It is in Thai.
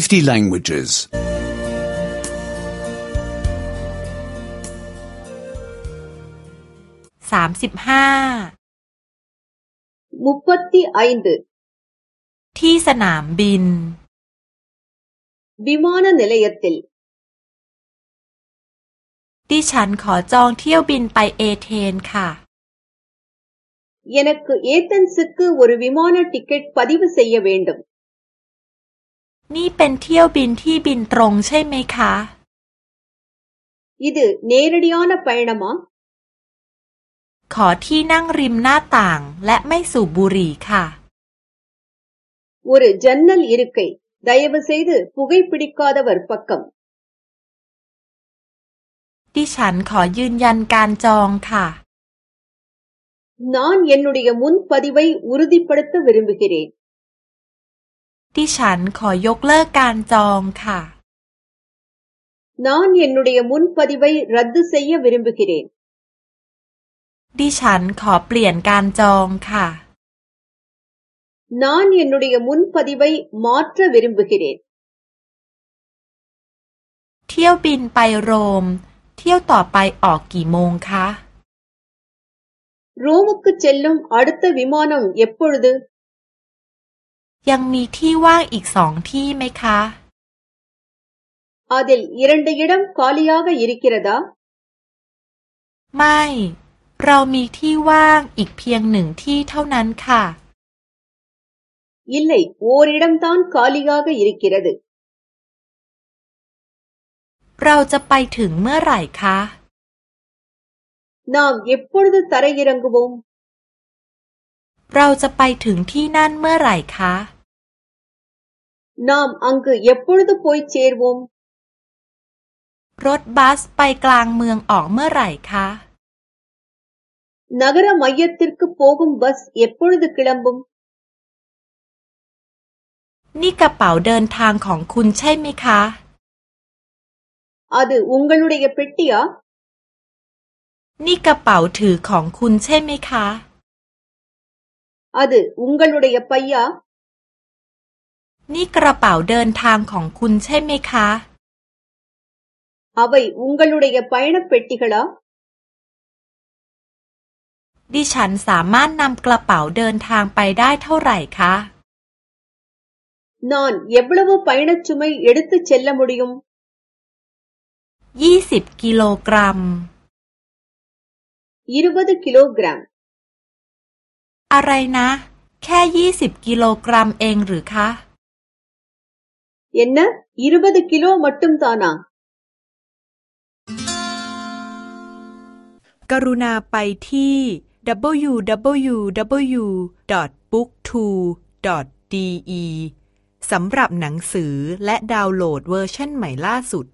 50 languages. 35 35ที่สนามบินบிมอน ந ி ல ை ய த ் த ி ல ดิฉันขอจองเที่ยวบินไปเอเธนค่ะ எனக்கு ஏ த น ன ் ஸ ு க ் க ு ஒரு விமான டிக்கெட் பதிவு செய்ய வேண்டும் นี่เป็นเที่ยวบินที่บินตรงใช่ไหมคะ อิดเนรดิออนะไปนะมอขอที่นั่งริมหน้าต่างและไม่สูบบุหรี่ค่ะอรจันนัลอิรุกไกดายบเซยดูปุกยปดิกอดวรปักกัมดิฉันขอยืนยันการจองค่ะนாน் எ ன ்นு ட ை ய กு ன ்ปฏิ வ ั உ ற ு த ி ப ் ப ட ு த ต த ววิริ்ิกเி ற ดิฉันขอยกเลิกการจองค่ะน้องเย็นนุ่ดีมุนปฏิบัติรัฐเสียเวริมบุกเรนดิฉันขอเปลี่ยนการจองค่ะน้องเย็นนุ่ดีมุนปฏิบัติมอตร์เวริมบุกเรนเที่ยวบินไปโรมเที่ยวต่อไปออกกี่โมงคะโรมุกเจลลุมอัดต์วิมานังเย็บปุ่ดยังมีที่ว่างอีกสองที่ไหมคะอาเดลยี่รันเดยียดมคอลียากะยี่ริกิระดาไม่ เรามีที่ว่างอีกเพียงหนึ่งที่เท่านั้นค่ะยิ่งเลยโอริดมตอนคอลียากะยี่ริกิระดเราจะไปถึงเมื่อไหร่คะนามยิปปุรดตระยีรังกุบมเราจะไปถึงที่นั่นเมื่อไหร่คะนாมอังกฤษยับปุ่นตு ப ோ ய เชே ர ் வ รถบัสไปกลางเมืองออกเมื่อไหร่คะัก ர รมายัดிิร์ก ப ோกุมบัสยับปุ่นต த ้ க ி ள ம ்บு ம มนี่กระเป๋าเดินทางของคุณใช่ไหมคะอด அ งு உ ங ் க ள กับ ய பெட்டியா นี่กระเป๋าถือของคุณใช่ไหมคะ அது உங்களுடைய பையா นี่กระเป๋า เดินทาง ของ คุณ ใช่ไหม คะ அவை உங்களுடைய பயணப் பெட்டிகளா ดิฉัน สามารถนำกระเป๋า เดินทาง ไป ได้ เท่าไหร่คะนอนเย็บ வ ள வ ு பயணச் சுமை எடுத்துச் ச ெ ல ்ม ம ு ட ி ய ยี่สิบกิโลกรัมยี่สิบกิโลกรัมอะไรนะ แค่ยี่สิบกิโลกรัมเองหรือคะย ன น ன இருபது க กิโลมัตต ம มตานะกรุณาไปที่ www.booktwo.de สำหรับหนังสือและดาวน์โหลดเวอร์ชันใหม่ล่าสุด